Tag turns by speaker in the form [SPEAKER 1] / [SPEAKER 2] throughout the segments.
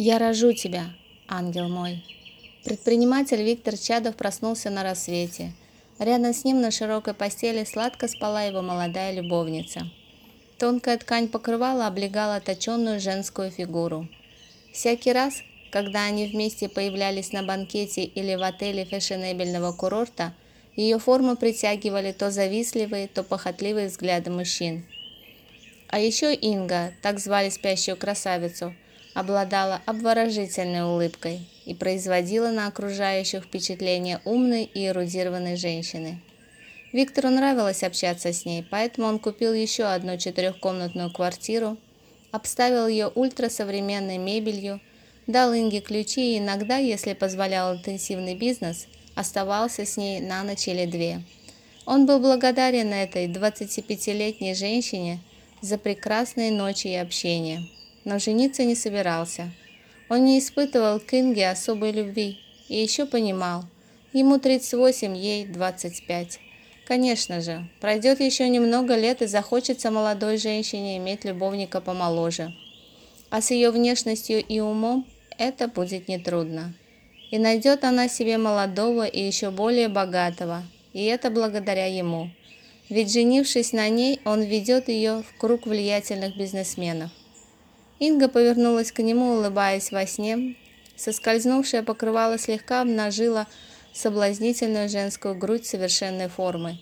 [SPEAKER 1] Я рожу тебя, ангел мой. Предприниматель Виктор Чадов проснулся на рассвете. Рядом с ним на широкой постели сладко спала его молодая любовница. Тонкая ткань покрывала облегала точенную женскую фигуру. Всякий раз, когда они вместе появлялись на банкете или в отеле фешенебельного курорта, ее формы притягивали то завистливые, то похотливые взгляды мужчин. А еще Инга, так звали спящую красавицу – обладала обворожительной улыбкой и производила на окружающих впечатление умной и эрудированной женщины. Виктору нравилось общаться с ней, поэтому он купил еще одну четырехкомнатную квартиру, обставил ее ультрасовременной мебелью, дал Инге ключи и иногда, если позволял интенсивный бизнес, оставался с ней на ночь или две. Он был благодарен этой 25-летней женщине за прекрасные ночи и общение но жениться не собирался. Он не испытывал к Инге особой любви и еще понимал, ему 38, ей 25. Конечно же, пройдет еще немного лет и захочется молодой женщине иметь любовника помоложе. А с ее внешностью и умом это будет нетрудно. И найдет она себе молодого и еще более богатого, и это благодаря ему. Ведь женившись на ней, он ведет ее в круг влиятельных бизнесменов. Инга повернулась к нему, улыбаясь во сне. Соскользнувшее покрывало слегка обнажило соблазнительную женскую грудь совершенной формы.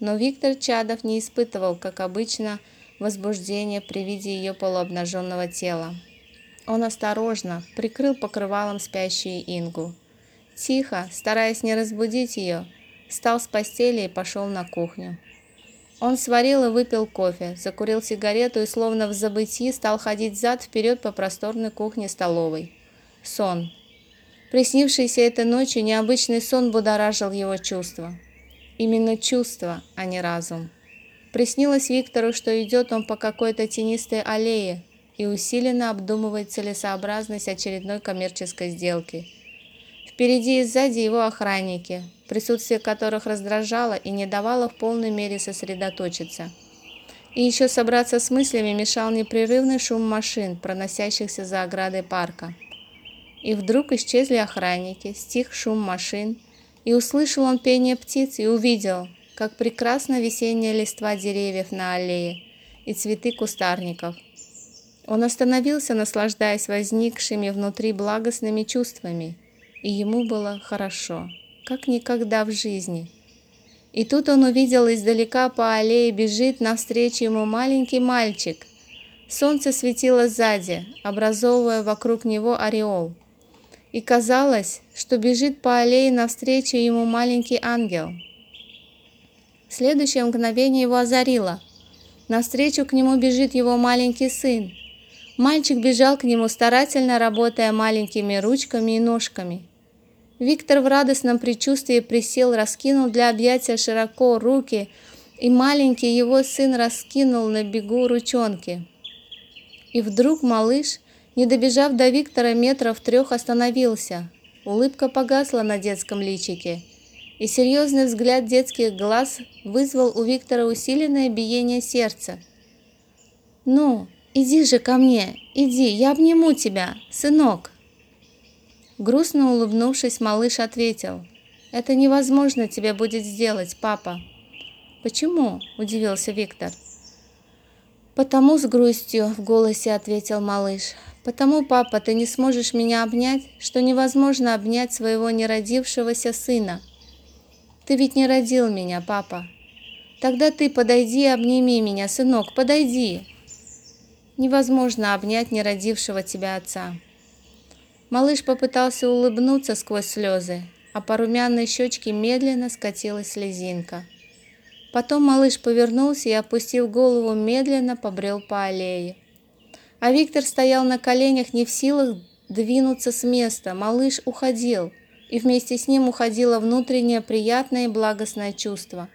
[SPEAKER 1] Но Виктор Чадов не испытывал, как обычно, возбуждения при виде ее полуобнаженного тела. Он осторожно прикрыл покрывалом спящую Ингу. Тихо, стараясь не разбудить ее, встал с постели и пошел на кухню. Он сварил и выпил кофе, закурил сигарету и, словно в забытии, стал ходить зад-вперед по просторной кухне-столовой. Сон. Приснившийся этой ночью необычный сон будоражил его чувства. Именно чувства, а не разум. Приснилось Виктору, что идет он по какой-то тенистой аллее и усиленно обдумывает целесообразность очередной коммерческой сделки. Впереди и сзади его охранники, присутствие которых раздражало и не давало в полной мере сосредоточиться. И еще собраться с мыслями мешал непрерывный шум машин, проносящихся за оградой парка. И вдруг исчезли охранники, стих шум машин, и услышал он пение птиц и увидел, как прекрасно весенняя листва деревьев на аллее и цветы кустарников. Он остановился, наслаждаясь возникшими внутри благостными чувствами, и ему было хорошо как никогда в жизни. И тут он увидел издалека по аллее бежит навстречу ему маленький мальчик. Солнце светило сзади, образовывая вокруг него ореол. И казалось, что бежит по аллее навстречу ему маленький ангел. Следующее мгновение его озарило. Навстречу к нему бежит его маленький сын. Мальчик бежал к нему, старательно работая маленькими ручками и ножками – Виктор в радостном предчувствии присел, раскинул для объятия широко руки, и маленький его сын раскинул на бегу ручонки. И вдруг малыш, не добежав до Виктора метров трех, остановился. Улыбка погасла на детском личике, и серьезный взгляд детских глаз вызвал у Виктора усиленное биение сердца. «Ну, иди же ко мне, иди, я обниму тебя, сынок!» Грустно улыбнувшись, малыш ответил, «Это невозможно тебе будет сделать, папа». «Почему?» – удивился Виктор. «Потому с грустью», – в голосе ответил малыш. «Потому, папа, ты не сможешь меня обнять, что невозможно обнять своего неродившегося сына. Ты ведь не родил меня, папа. Тогда ты подойди и обними меня, сынок, подойди». Невозможно обнять неродившего тебя отца. Малыш попытался улыбнуться сквозь слезы, а по румяной щечке медленно скатилась слезинка. Потом малыш повернулся и, опустив голову, медленно побрел по аллее. А Виктор стоял на коленях, не в силах двинуться с места. Малыш уходил, и вместе с ним уходило внутреннее приятное и благостное чувство.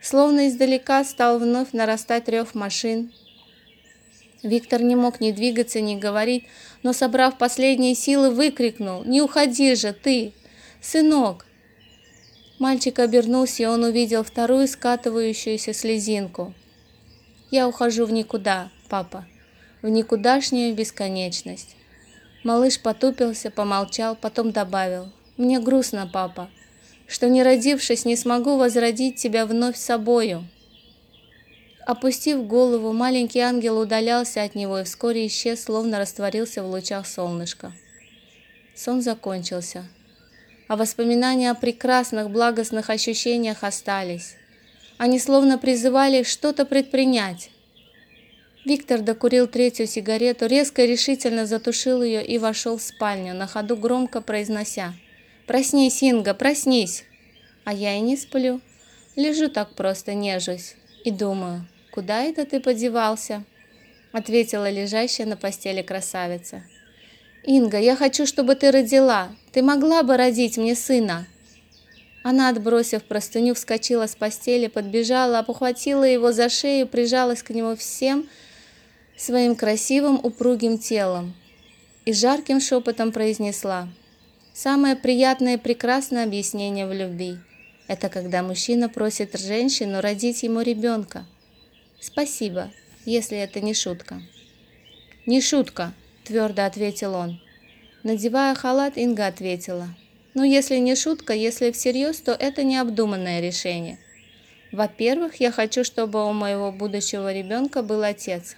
[SPEAKER 1] Словно издалека стал вновь нарастать рев машин, Виктор не мог ни двигаться, ни говорить, но, собрав последние силы, выкрикнул «Не уходи же, ты! Сынок!» Мальчик обернулся, и он увидел вторую скатывающуюся слезинку. «Я ухожу в никуда, папа, в никудашнюю бесконечность». Малыш потупился, помолчал, потом добавил. «Мне грустно, папа, что не родившись, не смогу возродить тебя вновь собою». Опустив голову, маленький ангел удалялся от него и вскоре исчез, словно растворился в лучах солнышка. Сон закончился, а воспоминания о прекрасных, благостных ощущениях остались. Они словно призывали что-то предпринять. Виктор докурил третью сигарету, резко и решительно затушил ее и вошел в спальню, на ходу громко произнося «Проснись, Инга, проснись!» А я и не сплю. Лежу так просто, нежусь и думаю, куда это ты подевался? Ответила лежащая на постели красавица. «Инга, я хочу, чтобы ты родила. Ты могла бы родить мне сына?» Она, отбросив простыню, вскочила с постели, подбежала, обхватила его за шею, прижалась к нему всем своим красивым упругим телом и жарким шепотом произнесла «Самое приятное и прекрасное объяснение в любви – это когда мужчина просит женщину родить ему ребенка. Спасибо, если это не шутка». «Не шутка», – твердо ответил он. Надевая халат, Инга ответила – но если не шутка, если всерьез, то это необдуманное решение. Во-первых, я хочу, чтобы у моего будущего ребенка был отец.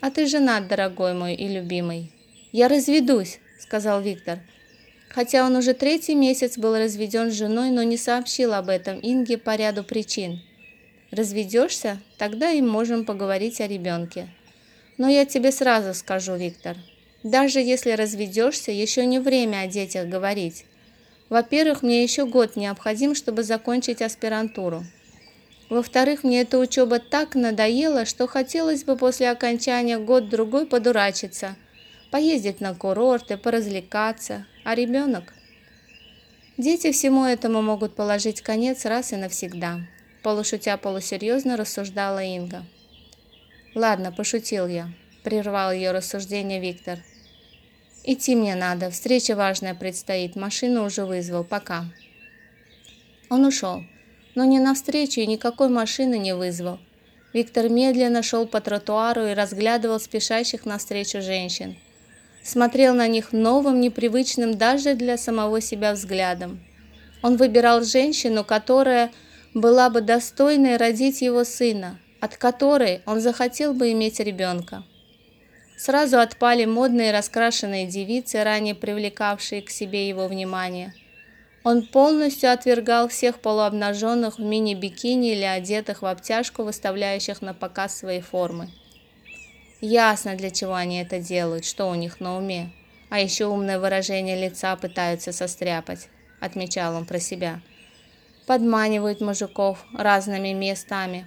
[SPEAKER 1] А ты женат, дорогой мой и любимый. Я разведусь, сказал Виктор. Хотя он уже третий месяц был разведен с женой, но не сообщил об этом Инге по ряду причин. Разведешься? Тогда и можем поговорить о ребенке. Но я тебе сразу скажу, Виктор, даже если разведешься, еще не время о детях говорить. Во-первых, мне еще год необходим, чтобы закончить аспирантуру. Во-вторых, мне эта учеба так надоела, что хотелось бы после окончания год-другой подурачиться, поездить на курорты, поразвлекаться. А ребенок? Дети всему этому могут положить конец раз и навсегда. Полушутя полусерьезно рассуждала Инга. «Ладно, пошутил я», – прервал ее рассуждение Виктор. Идти мне надо, встреча важная предстоит, машину уже вызвал, пока. Он ушел, но на встречу и никакой машины не вызвал. Виктор медленно шел по тротуару и разглядывал спешащих навстречу женщин. Смотрел на них новым, непривычным даже для самого себя взглядом. Он выбирал женщину, которая была бы достойной родить его сына, от которой он захотел бы иметь ребенка. Сразу отпали модные раскрашенные девицы, ранее привлекавшие к себе его внимание. Он полностью отвергал всех полуобнаженных в мини-бикини или одетых в обтяжку, выставляющих на показ свои формы. Ясно, для чего они это делают, что у них на уме. А еще умное выражение лица пытаются состряпать, отмечал он про себя. Подманивают мужиков разными местами.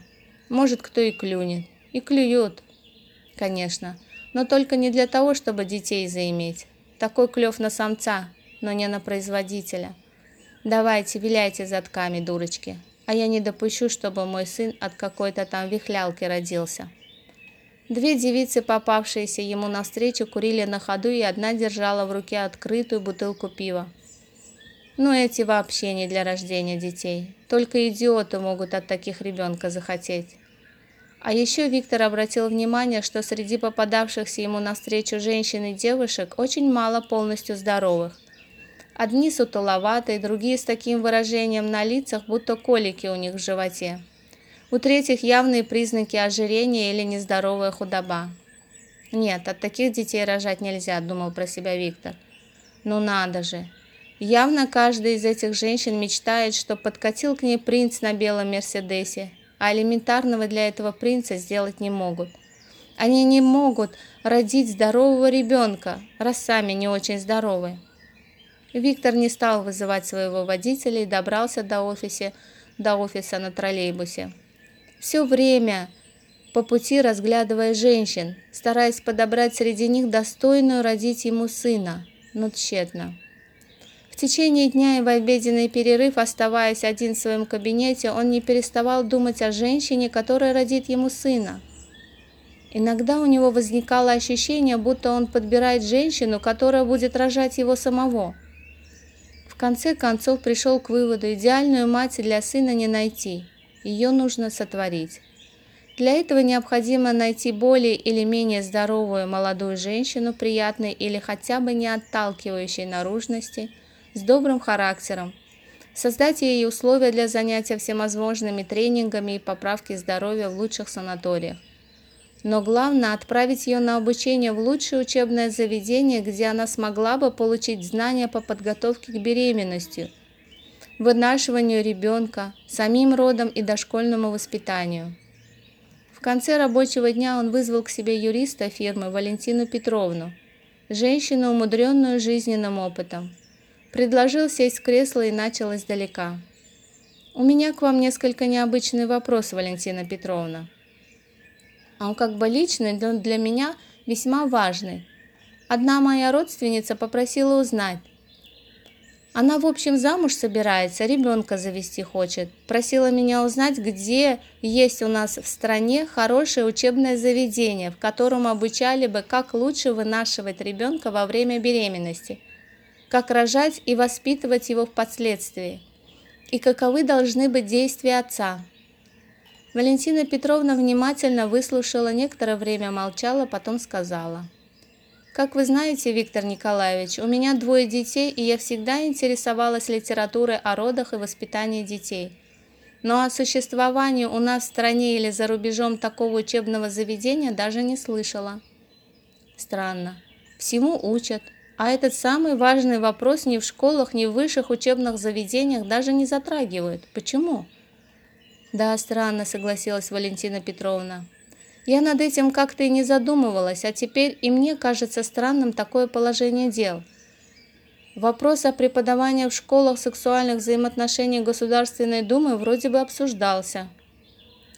[SPEAKER 1] Может, кто и клюнет. И клюют. Конечно, но только не для того, чтобы детей заиметь. Такой клев на самца, но не на производителя. Давайте, виляйте задками, дурочки, а я не допущу, чтобы мой сын от какой-то там вихлялки родился. Две девицы, попавшиеся ему навстречу, курили на ходу, и одна держала в руке открытую бутылку пива. Но эти вообще не для рождения детей. Только идиоты могут от таких ребенка захотеть. А еще Виктор обратил внимание, что среди попадавшихся ему навстречу женщин и девушек очень мало полностью здоровых. Одни сутуловатые, другие с таким выражением на лицах, будто колики у них в животе. У третьих явные признаки ожирения или нездоровая худоба. «Нет, от таких детей рожать нельзя», – думал про себя Виктор. «Ну надо же!» Явно каждая из этих женщин мечтает, что подкатил к ней принц на белом Мерседесе а элементарного для этого принца сделать не могут. Они не могут родить здорового ребенка, раз сами не очень здоровы. Виктор не стал вызывать своего водителя и добрался до офиса, до офиса на троллейбусе. Все время по пути разглядывая женщин, стараясь подобрать среди них достойную родить ему сына, но тщетно течение дня и в обеденный перерыв, оставаясь один в своем кабинете, он не переставал думать о женщине, которая родит ему сына. Иногда у него возникало ощущение, будто он подбирает женщину, которая будет рожать его самого. В конце концов пришел к выводу, идеальную мать для сына не найти, ее нужно сотворить. Для этого необходимо найти более или менее здоровую молодую женщину приятной или хотя бы не отталкивающей наружности, с добрым характером, создать ей условия для занятия всевозможными тренингами и поправки здоровья в лучших санаториях. Но главное – отправить ее на обучение в лучшее учебное заведение, где она смогла бы получить знания по подготовке к беременности, вынашиванию ребенка, самим родом и дошкольному воспитанию. В конце рабочего дня он вызвал к себе юриста фирмы Валентину Петровну, женщину, умудренную жизненным опытом. Предложил сесть в кресло и начал издалека. «У меня к вам несколько необычный вопрос, Валентина Петровна». А он как бы личный, но для меня весьма важный. Одна моя родственница попросила узнать. Она, в общем, замуж собирается, ребенка завести хочет. Просила меня узнать, где есть у нас в стране хорошее учебное заведение, в котором обучали бы, как лучше вынашивать ребенка во время беременности, как рожать и воспитывать его впоследствии, и каковы должны быть действия отца. Валентина Петровна внимательно выслушала, некоторое время молчала, потом сказала. «Как вы знаете, Виктор Николаевич, у меня двое детей, и я всегда интересовалась литературой о родах и воспитании детей. Но о существовании у нас в стране или за рубежом такого учебного заведения даже не слышала. Странно. Всему учат, а этот самый важный вопрос ни в школах, ни в высших учебных заведениях даже не затрагивают. Почему?» Да, странно, согласилась Валентина Петровна. Я над этим как-то и не задумывалась, а теперь и мне кажется странным такое положение дел. Вопрос о преподавании в школах сексуальных взаимоотношений Государственной Думы вроде бы обсуждался.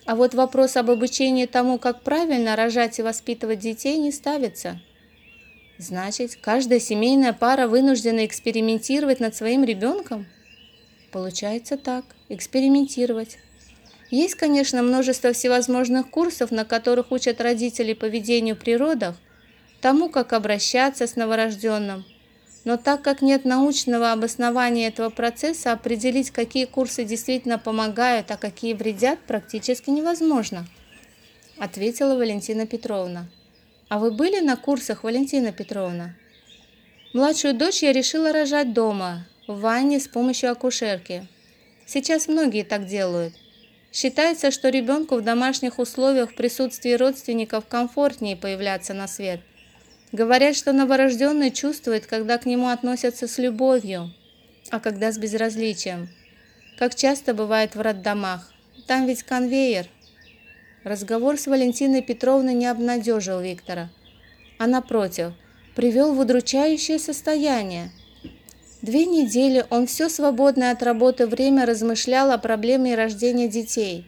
[SPEAKER 1] А вот вопрос об обучении тому, как правильно рожать и воспитывать детей, не ставится. Значит, каждая семейная пара вынуждена экспериментировать над своим ребенком? Получается так, экспериментировать. Есть, конечно, множество всевозможных курсов, на которых учат родителей поведению при родах, тому, как обращаться с новорожденным. Но так как нет научного обоснования этого процесса, определить, какие курсы действительно помогают, а какие вредят, практически невозможно, ответила Валентина Петровна. А вы были на курсах, Валентина Петровна? Младшую дочь я решила рожать дома, в ванне с помощью акушерки. Сейчас многие так делают. Считается, что ребенку в домашних условиях в присутствии родственников комфортнее появляться на свет. Говорят, что новорожденный чувствует, когда к нему относятся с любовью, а когда с безразличием. Как часто бывает в роддомах. Там ведь конвейер. Разговор с Валентиной Петровной не обнадежил Виктора, а напротив, привел в удручающее состояние – Две недели он все свободное от работы время размышлял о проблеме рождения детей.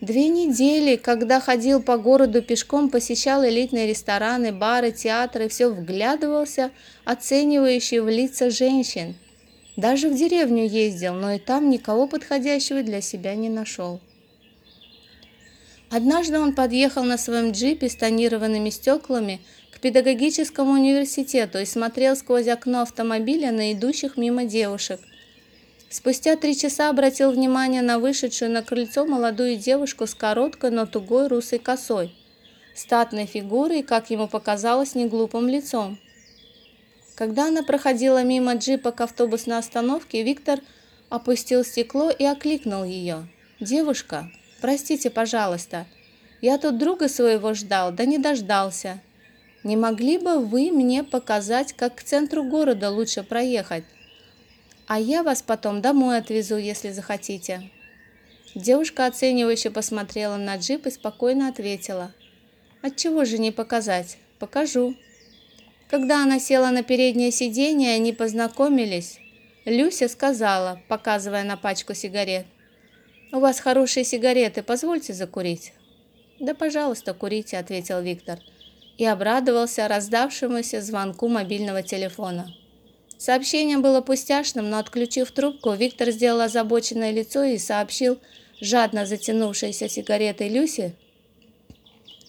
[SPEAKER 1] Две недели, когда ходил по городу пешком, посещал элитные рестораны, бары, театры, все вглядывался, оценивающий в лица женщин. Даже в деревню ездил, но и там никого подходящего для себя не нашел. Однажды он подъехал на своем джипе с тонированными стеклами педагогическому университету и смотрел сквозь окно автомобиля на идущих мимо девушек. Спустя три часа обратил внимание на вышедшую на крыльцо молодую девушку с короткой, но тугой русой косой, статной фигурой, как ему показалось, неглупым лицом. Когда она проходила мимо джипа к автобусной остановке, Виктор опустил стекло и окликнул ее. «Девушка, простите, пожалуйста, я тут друга своего ждал, да не дождался. Не могли бы вы мне показать, как к центру города лучше проехать? А я вас потом домой отвезу, если захотите». Девушка оценивающе посмотрела на джип и спокойно ответила. «Отчего же не показать? Покажу». Когда она села на переднее сиденье, они познакомились. Люся сказала, показывая на пачку сигарет. «У вас хорошие сигареты, позвольте закурить». «Да, пожалуйста, курите», — ответил Виктор и обрадовался раздавшемуся звонку мобильного телефона. Сообщение было пустяшным, но отключив трубку, Виктор сделал озабоченное лицо и сообщил жадно затянувшейся сигаретой Люси.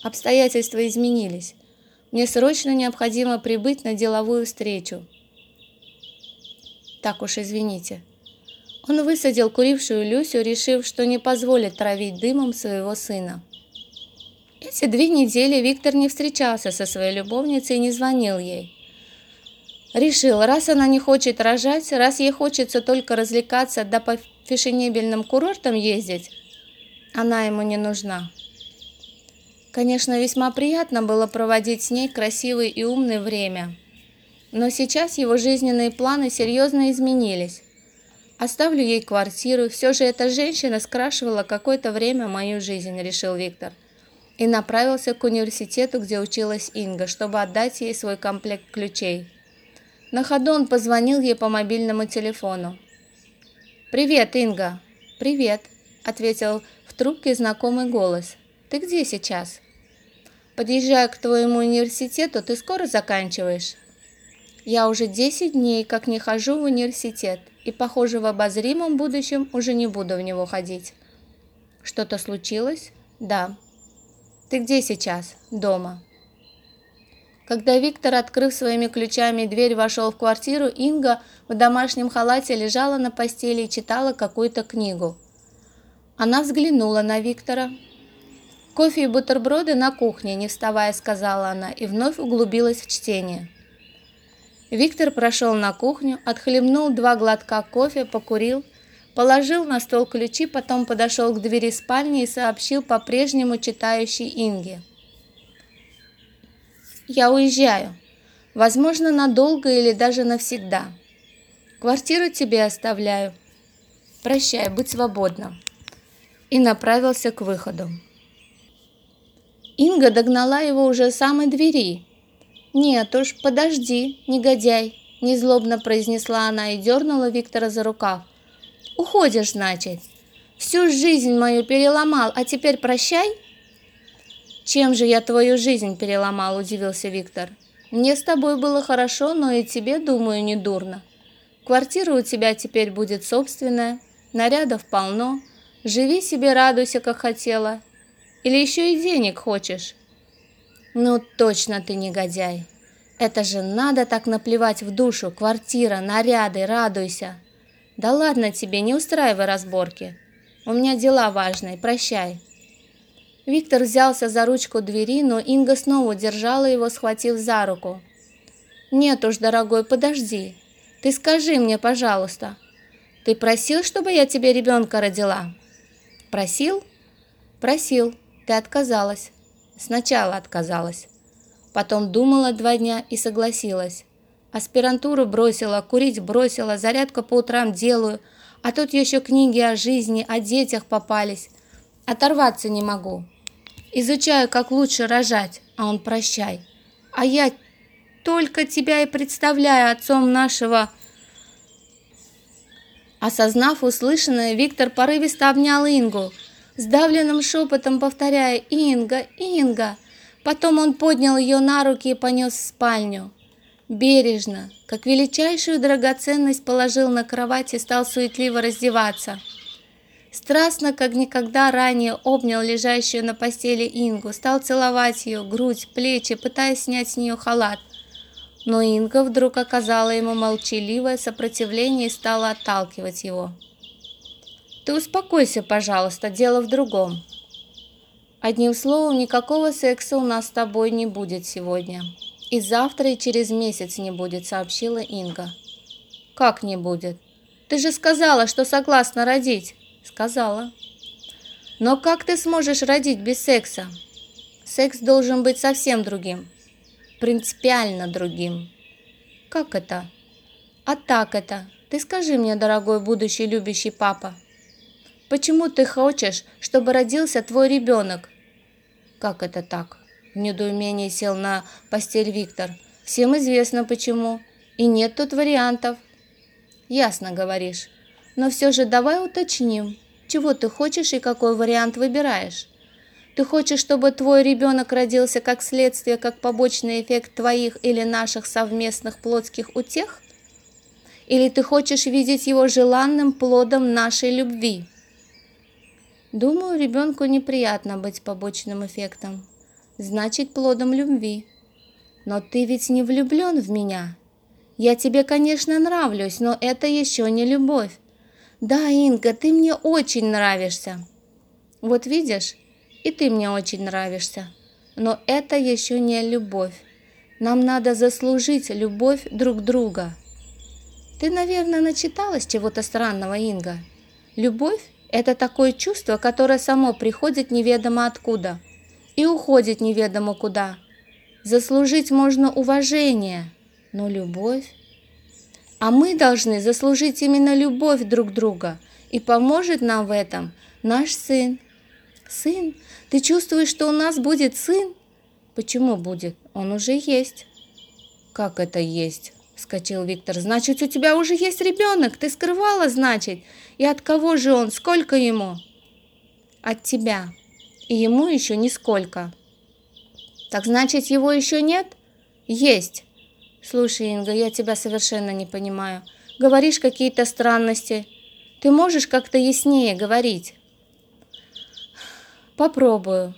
[SPEAKER 1] Обстоятельства изменились. Мне срочно необходимо прибыть на деловую встречу. Так уж извините. Он высадил курившую Люсю, решив, что не позволит травить дымом своего сына. Эти две недели Виктор не встречался со своей любовницей и не звонил ей. Решил, раз она не хочет рожать, раз ей хочется только развлекаться да по фешенебельным курортам ездить, она ему не нужна. Конечно, весьма приятно было проводить с ней красивое и умное время. Но сейчас его жизненные планы серьезно изменились. Оставлю ей квартиру, все же эта женщина скрашивала какое-то время мою жизнь, решил Виктор. И направился к университету, где училась Инга, чтобы отдать ей свой комплект ключей. На ходу он позвонил ей по мобильному телефону. «Привет, Инга!» «Привет!» – ответил в трубке знакомый голос. «Ты где сейчас?» «Подъезжаю к твоему университету, ты скоро заканчиваешь?» «Я уже 10 дней как не хожу в университет, и, похоже, в обозримом будущем уже не буду в него ходить». «Что-то случилось?» «Да». «Ты где сейчас?» «Дома». Когда Виктор, открыв своими ключами дверь, вошел в квартиру, Инга в домашнем халате лежала на постели и читала какую-то книгу. Она взглянула на Виктора. «Кофе и бутерброды на кухне», – не вставая, сказала она, и вновь углубилась в чтение. Виктор прошел на кухню, отхлебнул два глотка кофе, покурил, положил на стол ключи, потом подошел к двери спальни и сообщил по-прежнему читающей Инге – я уезжаю. Возможно, надолго или даже навсегда. Квартиру тебе оставляю. Прощай, будь свободна. И направился к выходу. Инга догнала его уже самой двери. «Нет уж, подожди, негодяй», – незлобно произнесла она и дернула Виктора за рукав. «Уходишь, значит? Всю жизнь мою переломал, а теперь прощай?» «Чем же я твою жизнь переломал?» – удивился Виктор. «Мне с тобой было хорошо, но и тебе, думаю, не дурно. Квартира у тебя теперь будет собственная, нарядов полно. Живи себе, радуйся, как хотела. Или еще и денег хочешь?» «Ну, точно ты негодяй. Это же надо так наплевать в душу. Квартира, наряды, радуйся. Да ладно тебе, не устраивай разборки. У меня дела важные, прощай». Виктор взялся за ручку двери, но Инга снова держала его, схватив за руку. «Нет уж, дорогой, подожди. Ты скажи мне, пожалуйста. Ты просил, чтобы я тебе ребенка родила?» «Просил?» «Просил. Ты отказалась. Сначала отказалась. Потом думала два дня и согласилась. Аспирантуру бросила, курить бросила, зарядку по утрам делаю, а тут еще книги о жизни, о детях попались. Оторваться не могу. Изучаю, как лучше рожать, а он прощай. А я только тебя и представляю отцом нашего... Осознав услышанное, Виктор порывисто обнял Ингу, сдавленным шепотом повторяя «Инга, Инга!». Потом он поднял ее на руки и понес в спальню. Бережно, как величайшую драгоценность положил на кровать и стал суетливо раздеваться – Страстно, как никогда ранее, обнял лежащую на постели Ингу, стал целовать ее грудь, плечи, пытаясь снять с нее халат. Но Инга вдруг оказала ему молчаливое сопротивление и стала отталкивать его. «Ты успокойся, пожалуйста, дело в другом. Одним словом, никакого секса у нас с тобой не будет сегодня. И завтра, и через месяц не будет», — сообщила Инга. «Как не будет? Ты же сказала, что согласна родить». Сказала. Но как ты сможешь родить без секса? Секс должен быть совсем другим. Принципиально другим. Как это? А так это. Ты скажи мне, дорогой будущий любящий папа, почему ты хочешь, чтобы родился твой ребенок? Как это так? В недоумении сел на постель Виктор. Всем известно почему. И нет тут вариантов. Ясно говоришь. Но все же давай уточним, чего ты хочешь и какой вариант выбираешь. Ты хочешь, чтобы твой ребенок родился как следствие, как побочный эффект твоих или наших совместных плотских утех? Или ты хочешь видеть его желанным плодом нашей любви? Думаю, ребенку неприятно быть побочным эффектом. Значит, плодом любви. Но ты ведь не влюблен в меня. Я тебе, конечно, нравлюсь, но это еще не любовь. «Да, Инга, ты мне очень нравишься». «Вот видишь, и ты мне очень нравишься. Но это еще не любовь. Нам надо заслужить любовь друг друга. Ты, наверное, начиталась чего-то странного, Инга. Любовь – это такое чувство, которое само приходит неведомо откуда и уходит неведомо куда. Заслужить можно уважение, но любовь... А мы должны заслужить именно любовь друг друга, и поможет нам в этом наш сын. Сын? Ты чувствуешь, что у нас будет сын? Почему будет? Он уже есть. Как это есть? Вскочил Виктор. Значит, у тебя уже есть ребенок. Ты скрывала, значит. И от кого же он? Сколько ему? От тебя. И ему еще нисколько. Так значит, его еще нет? Есть. Слушай, Инга, я тебя совершенно не понимаю. Говоришь какие-то странности. Ты можешь как-то яснее говорить? Попробую.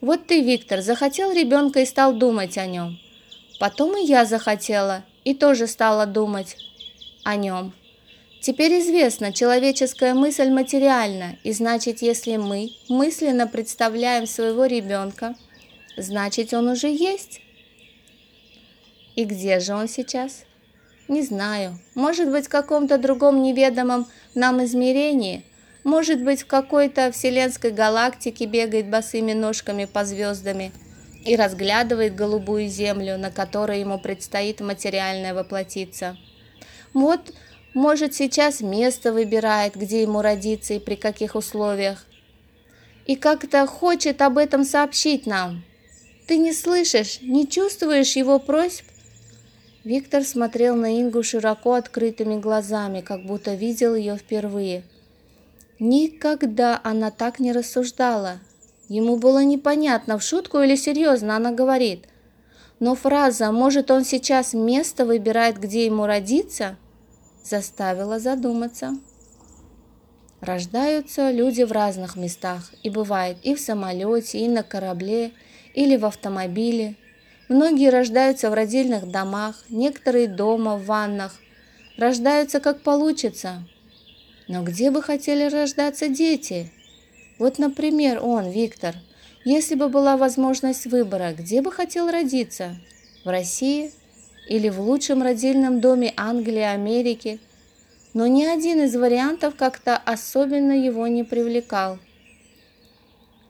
[SPEAKER 1] Вот ты, Виктор, захотел ребенка и стал думать о нем. Потом и я захотела, и тоже стала думать о нем. Теперь известно, человеческая мысль материальна, и значит, если мы мысленно представляем своего ребенка, значит, он уже есть. И где же он сейчас? Не знаю. Может быть, в каком-то другом неведомом нам измерении? Может быть, в какой-то вселенской галактике бегает босыми ножками по звездами и разглядывает голубую землю, на которой ему предстоит материальное воплотиться. Вот, может, сейчас место выбирает, где ему родиться и при каких условиях. И как-то хочет об этом сообщить нам. Ты не слышишь, не чувствуешь его просьб? Виктор смотрел на Ингу широко открытыми глазами, как будто видел ее впервые. Никогда она так не рассуждала. Ему было непонятно, в шутку или серьезно она говорит. Но фраза «может, он сейчас место выбирает, где ему родиться» заставила задуматься. Рождаются люди в разных местах, и бывает и в самолете, и на корабле, или в автомобиле, Многие рождаются в родильных домах, некоторые дома, в ваннах. Рождаются как получится. Но где бы хотели рождаться дети? Вот, например, он, Виктор. Если бы была возможность выбора, где бы хотел родиться? В России или в лучшем родильном доме Англии, Америки? Но ни один из вариантов как-то особенно его не привлекал.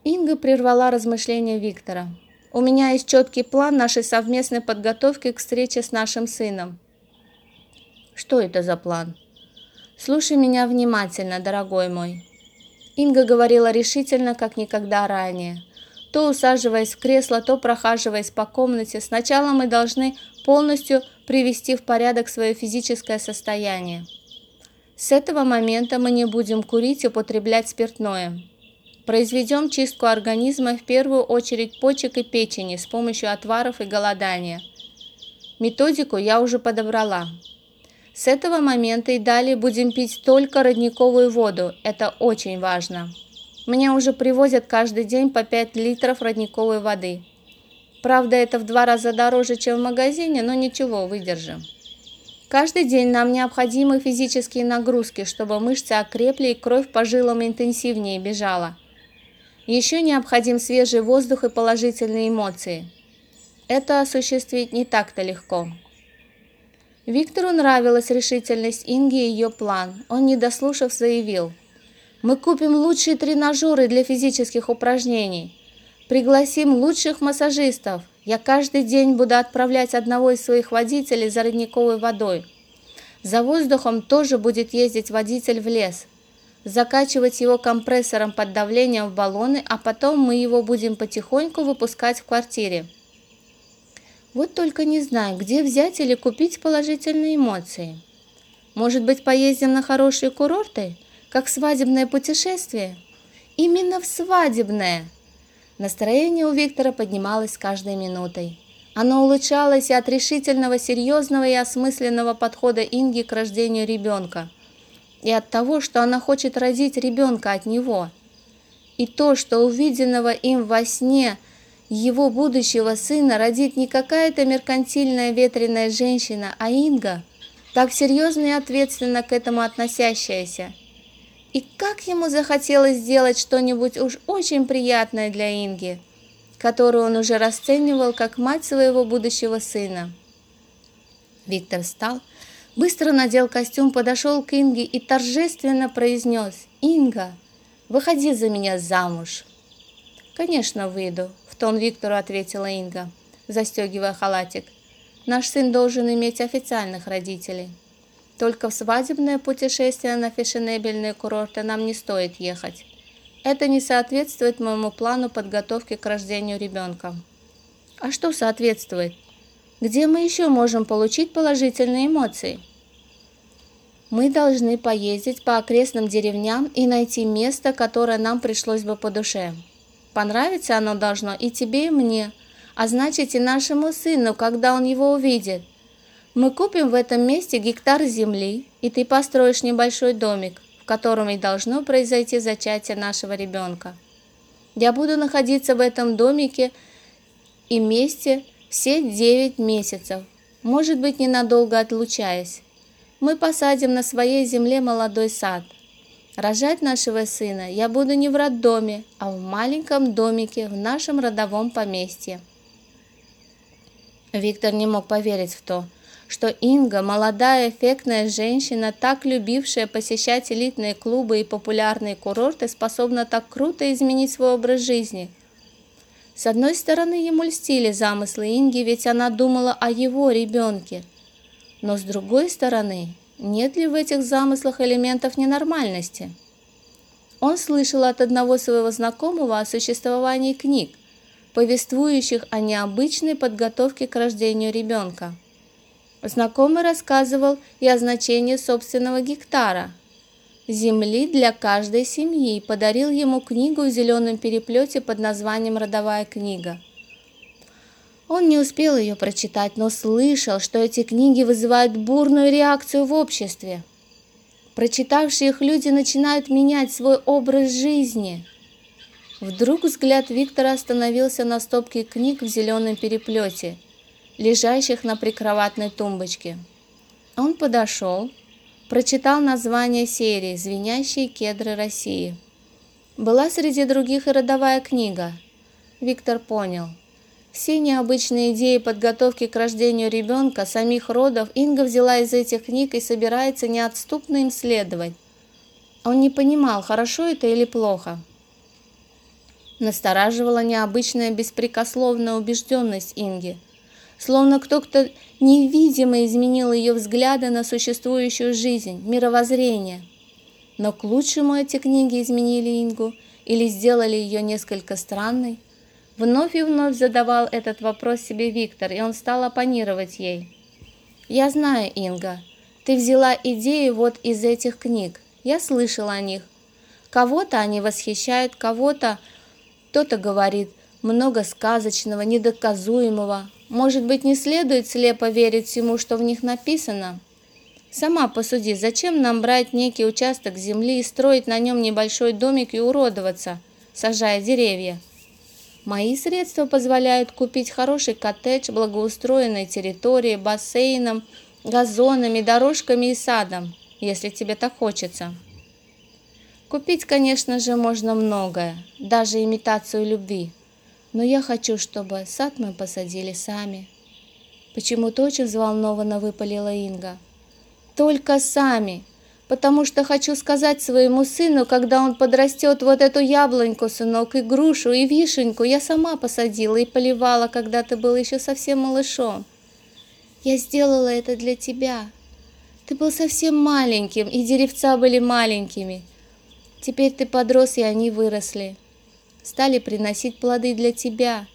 [SPEAKER 1] Инга прервала размышления Виктора. У меня есть четкий план нашей совместной подготовки к встрече с нашим сыном. Что это за план? Слушай меня внимательно, дорогой мой. Инга говорила решительно, как никогда ранее. То усаживаясь в кресло, то прохаживаясь по комнате, сначала мы должны полностью привести в порядок свое физическое состояние. С этого момента мы не будем курить и употреблять спиртное. Произведем чистку организма в первую очередь почек и печени с помощью отваров и голодания. Методику я уже подобрала. С этого момента и далее будем пить только родниковую воду, это очень важно. Мне уже привозят каждый день по 5 литров родниковой воды. Правда, это в два раза дороже, чем в магазине, но ничего, выдержим. Каждый день нам необходимы физические нагрузки, чтобы мышцы окрепли и кровь по жилам интенсивнее бежала. Еще необходим свежий воздух и положительные эмоции. Это осуществить не так-то легко. Виктору нравилась решительность Инги и ее план. Он, не дослушав, заявил. «Мы купим лучшие тренажеры для физических упражнений. Пригласим лучших массажистов. Я каждый день буду отправлять одного из своих водителей за родниковой водой. За воздухом тоже будет ездить водитель в лес закачивать его компрессором под давлением в баллоны, а потом мы его будем потихоньку выпускать в квартире. Вот только не знаю, где взять или купить положительные эмоции. Может быть, поездим на хорошие курорты, как свадебное путешествие? Именно в свадебное! Настроение у Виктора поднималось с каждой минутой. Оно улучшалось и от решительного, серьезного и осмысленного подхода Инги к рождению ребенка – и от того, что она хочет родить ребенка от него. И то, что увиденного им во сне его будущего сына родит не какая-то меркантильная ветреная женщина, а Инга, так серьезно и ответственно к этому относящаяся. И как ему захотелось сделать что-нибудь уж очень приятное для Инги, которую он уже расценивал как мать своего будущего сына. Виктор встал, быстро надел костюм, подошел к Инге и торжественно произнес «Инга, выходи за меня замуж». «Конечно, выйду», — тон Виктору ответила Инга, застегивая халатик. «Наш сын должен иметь официальных родителей». Только в свадебное путешествие на фешенебельные курорты нам не стоит ехать. Это не соответствует моему плану подготовки к рождению ребенка. А что соответствует? Где мы еще можем получить положительные эмоции? Мы должны поездить по окрестным деревням и найти место, которое нам пришлось бы по душе. Понравится оно должно и тебе, и мне, а значит и нашему сыну, когда он его увидит – мы купим в этом месте гектар земли, и ты построишь небольшой домик, в котором и должно произойти зачатие нашего ребенка. Я буду находиться в этом домике и месте все 9 месяцев, может быть, ненадолго отлучаясь. Мы посадим на своей земле молодой сад. Рожать нашего сына я буду не в роддоме, а в маленьком домике в нашем родовом поместье. Виктор не мог поверить в то, что Инга, молодая эффектная женщина, так любившая посещать элитные клубы и популярные курорты, способна так круто изменить свой образ жизни. С одной стороны, ему льстили замыслы Инги, ведь она думала о его ребенке. Но с другой стороны, нет ли в этих замыслах элементов ненормальности? Он слышал от одного своего знакомого о существовании книг, повествующих о необычной подготовке к рождению ребенка. Знакомый рассказывал и о значении собственного гектара. Земли для каждой семьи подарил ему книгу в зеленом переплете под названием «Родовая книга». Он не успел ее прочитать, но слышал, что эти книги вызывают бурную реакцию в обществе. Прочитавшие их люди начинают менять свой образ жизни. Вдруг взгляд Виктора остановился на стопке книг в зеленом переплете – лежащих на прикроватной тумбочке. Он подошел, прочитал название серии «Звенящие кедры России». Была среди других и родовая книга. Виктор понял. Все необычные идеи подготовки к рождению ребенка, самих родов, Инга взяла из этих книг и собирается неотступно им следовать. Он не понимал, хорошо это или плохо. Настораживала необычная беспрекословная убежденность Инги – словно кто-то невидимо изменил ее взгляды на существующую жизнь, мировоззрение. Но к лучшему эти книги изменили Ингу или сделали ее несколько странной? Вновь и вновь задавал этот вопрос себе Виктор, и он стал оппонировать ей. «Я знаю, Инга, ты взяла идеи вот из этих книг. Я слышала о них. Кого-то они восхищают, кого-то кто-то говорит много сказочного, недоказуемого, может быть, не следует слепо верить всему, что в них написано? Сама посуди, зачем нам брать некий участок земли и строить на нем небольшой домик и уродоваться, сажая деревья? Мои средства позволяют купить хороший коттедж, благоустроенной территории, бассейном, газонами, дорожками и садом, если тебе так хочется. Купить, конечно же, можно многое, даже имитацию любви но я хочу, чтобы сад мы посадили сами. Почему-то очень взволнованно выпалила Инга. Только сами, потому что хочу сказать своему сыну, когда он подрастет вот эту яблоньку, сынок, и грушу, и вишеньку, я сама посадила и поливала, когда ты был еще совсем малышом. Я сделала это для тебя. Ты был совсем маленьким, и деревца были маленькими. Теперь ты подрос, и они выросли стали приносить плоды для тебя.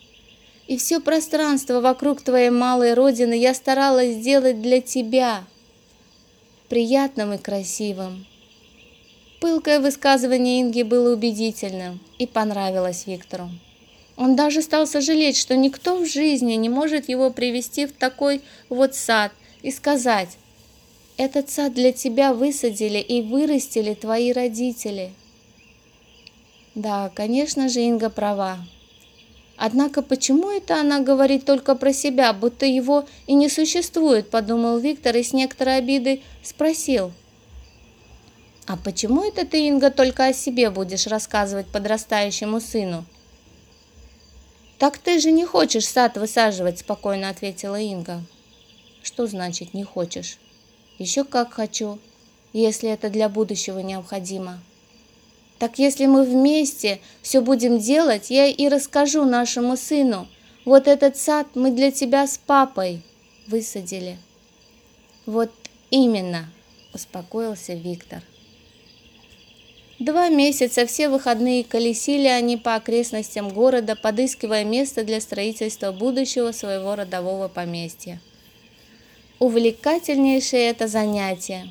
[SPEAKER 1] И все пространство вокруг твоей малой родины я старалась сделать для тебя, приятным и красивым. Пылкое высказывание Инги было убедительным и понравилось Виктору. Он даже стал сожалеть, что никто в жизни не может его привести в такой вот сад и сказать, «Этот сад для тебя высадили и вырастили твои родители». Да, конечно же, Инга права. Однако почему это она говорит только про себя, будто его и не существует, подумал Виктор и с некоторой обидой спросил. «А почему это ты, Инга, только о себе будешь рассказывать подрастающему сыну?» «Так ты же не хочешь сад высаживать», – спокойно ответила Инга. «Что значит «не хочешь»?» «Еще как хочу, если это для будущего необходимо». «Так если мы вместе все будем делать, я и расскажу нашему сыну. Вот этот сад мы для тебя с папой высадили». «Вот именно», – успокоился Виктор. Два месяца все выходные колесили они по окрестностям города, подыскивая место для строительства будущего своего родового поместья. Увлекательнейшее это занятие.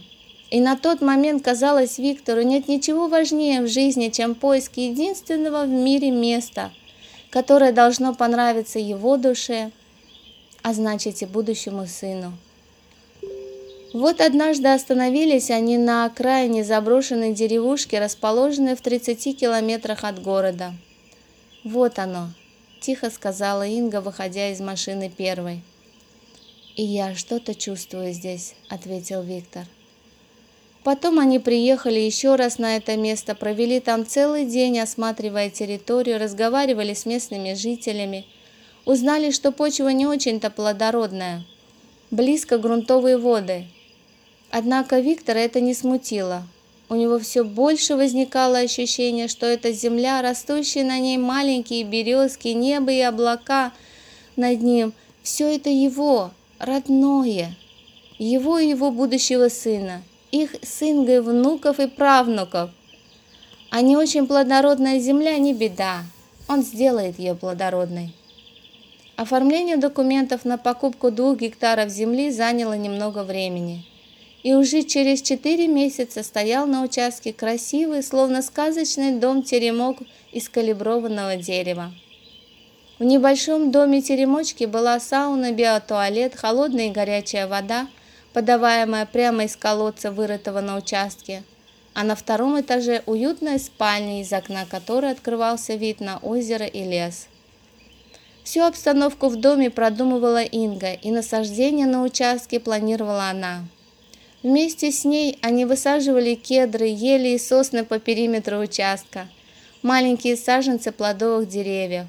[SPEAKER 1] И на тот момент казалось Виктору нет ничего важнее в жизни, чем поиск единственного в мире места, которое должно понравиться его душе, а значит и будущему сыну. Вот однажды остановились они на окраине заброшенной деревушки, расположенной в 30 километрах от города. «Вот оно», – тихо сказала Инга, выходя из машины первой. «И я что-то чувствую здесь», – ответил Виктор. Потом они приехали еще раз на это место, провели там целый день, осматривая территорию, разговаривали с местными жителями, узнали, что почва не очень-то плодородная, близко грунтовые воды – Однако Виктора это не смутило. У него все больше возникало ощущение, что эта земля, растущие на ней маленькие березки, небо и облака над ним, все это его, родное, его и его будущего сына, их с Ингой внуков и правнуков. А не очень плодородная земля не беда, он сделает ее плодородной. Оформление документов на покупку двух гектаров земли заняло немного времени – и уже через четыре месяца стоял на участке красивый, словно сказочный дом-теремок из калиброванного дерева. В небольшом доме теремочки была сауна, биотуалет, холодная и горячая вода, подаваемая прямо из колодца, вырытого на участке, а на втором этаже уютная спальня, из окна которой открывался вид на озеро и лес. Всю обстановку в доме продумывала Инга, и насаждение на участке планировала она. Вместе с ней они высаживали кедры, ели и сосны по периметру участка, маленькие саженцы плодовых деревьев.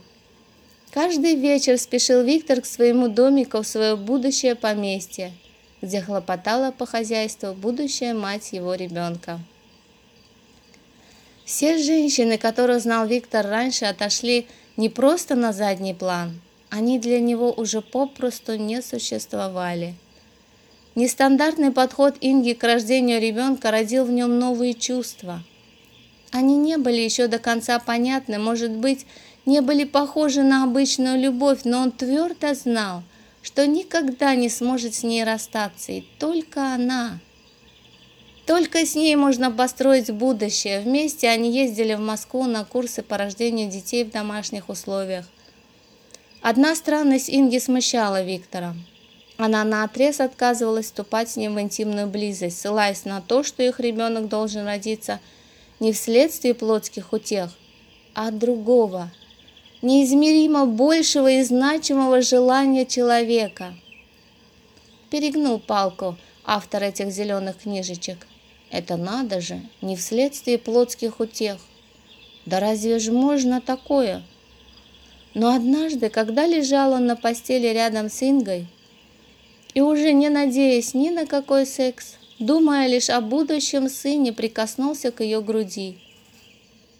[SPEAKER 1] Каждый вечер спешил Виктор к своему домику в свое будущее поместье, где хлопотала по хозяйству будущая мать его ребенка. Все женщины, которых знал Виктор раньше, отошли не просто на задний план, они для него уже попросту не существовали – Нестандартный подход Инги к рождению ребенка родил в нем новые чувства. Они не были еще до конца понятны, может быть, не были похожи на обычную любовь, но он твердо знал, что никогда не сможет с ней расстаться, и только она. Только с ней можно построить будущее. Вместе они ездили в Москву на курсы по рождению детей в домашних условиях. Одна странность Инги смущала Виктора – она наотрез отказывалась вступать с ним в интимную близость, ссылаясь на то, что их ребенок должен родиться не вследствие плотских утех, а от другого, неизмеримо большего и значимого желания человека. Перегнул палку автор этих зеленых книжечек. Это надо же, не вследствие плотских утех. Да разве же можно такое? Но однажды, когда лежал он на постели рядом с Ингой, и уже не надеясь ни на какой секс, думая лишь о будущем сыне, прикоснулся к ее груди.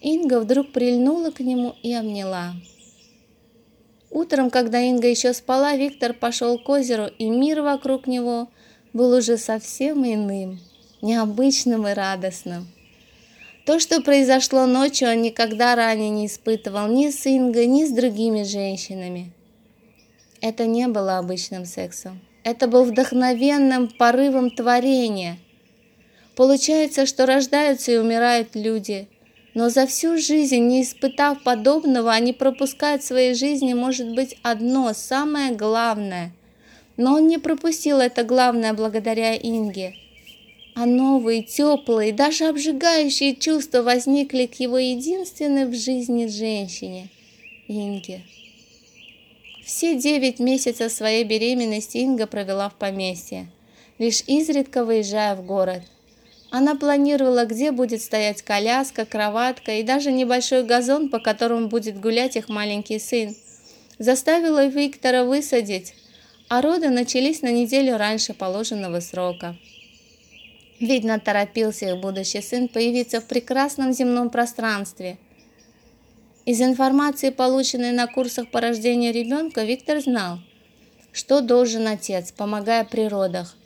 [SPEAKER 1] Инга вдруг прильнула к нему и обняла. Утром, когда Инга еще спала, Виктор пошел к озеру, и мир вокруг него был уже совсем иным, необычным и радостным. То, что произошло ночью, он никогда ранее не испытывал ни с Ингой, ни с другими женщинами. Это не было обычным сексом. Это был вдохновенным порывом творения. Получается, что рождаются и умирают люди, но за всю жизнь, не испытав подобного, они пропускают в своей жизни, может быть, одно, самое главное. Но он не пропустил это главное благодаря Инге. А новые, теплые, даже обжигающие чувства возникли к его единственной в жизни женщине – Инге. Все девять месяцев своей беременности Инга провела в поместье, лишь изредка выезжая в город. Она планировала, где будет стоять коляска, кроватка и даже небольшой газон, по которому будет гулять их маленький сын. Заставила Виктора высадить, а роды начались на неделю раньше положенного срока. Видно, торопился их будущий сын появиться в прекрасном земном пространстве. Из информации, полученной на курсах по рождению ребенка, Виктор знал, что должен отец, помогая при родах.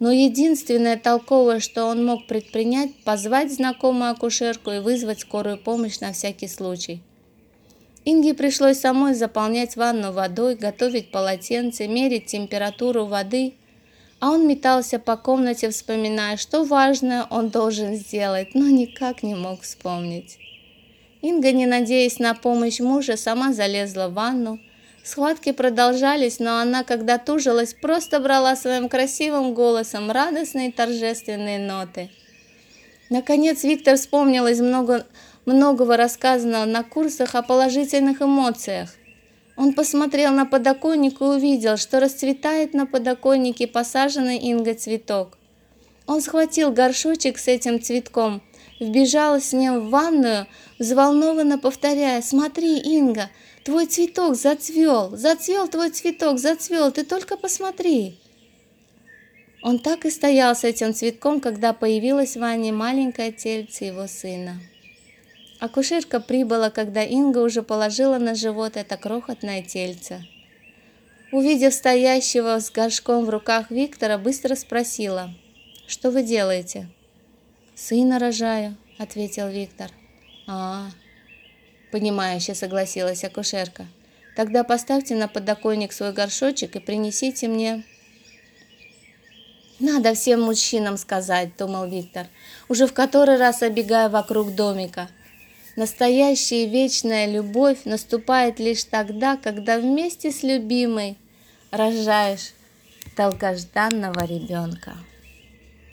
[SPEAKER 1] Но единственное толковое, что он мог предпринять, позвать знакомую акушерку и вызвать скорую помощь на всякий случай. Инге пришлось самой заполнять ванну водой, готовить полотенце, мерить температуру воды, а он метался по комнате, вспоминая, что важное он должен сделать, но никак не мог вспомнить. Инга, не надеясь на помощь мужа, сама залезла в ванну, Схватки продолжались, но она, когда тужилась, просто брала своим красивым голосом радостные торжественные ноты. Наконец Виктор вспомнил из много, многого рассказанного на курсах о положительных эмоциях. Он посмотрел на подоконник и увидел, что расцветает на подоконнике посаженный Ингой цветок. Он схватил горшочек с этим цветком, вбежал с ним в ванную, взволнованно повторяя «Смотри, Инга, Твой цветок зацвел, зацвел твой цветок, зацвел, ты только посмотри. Он так и стоял с этим цветком, когда появилась в ванне маленькое тельце его сына. Акушерка прибыла, когда Инга уже положила на живот это крохотное тельце. Увидев стоящего с горшком в руках Виктора, быстро спросила, «Что вы делаете?» «Сына рожаю», — ответил Виктор. «А, Понимающе согласилась акушерка. Тогда поставьте на подоконник свой горшочек и принесите мне... Надо всем мужчинам сказать, думал Виктор, уже в который раз обегая вокруг домика. Настоящая и вечная любовь наступает лишь тогда, когда вместе с любимой рожаешь долгожданного ребенка.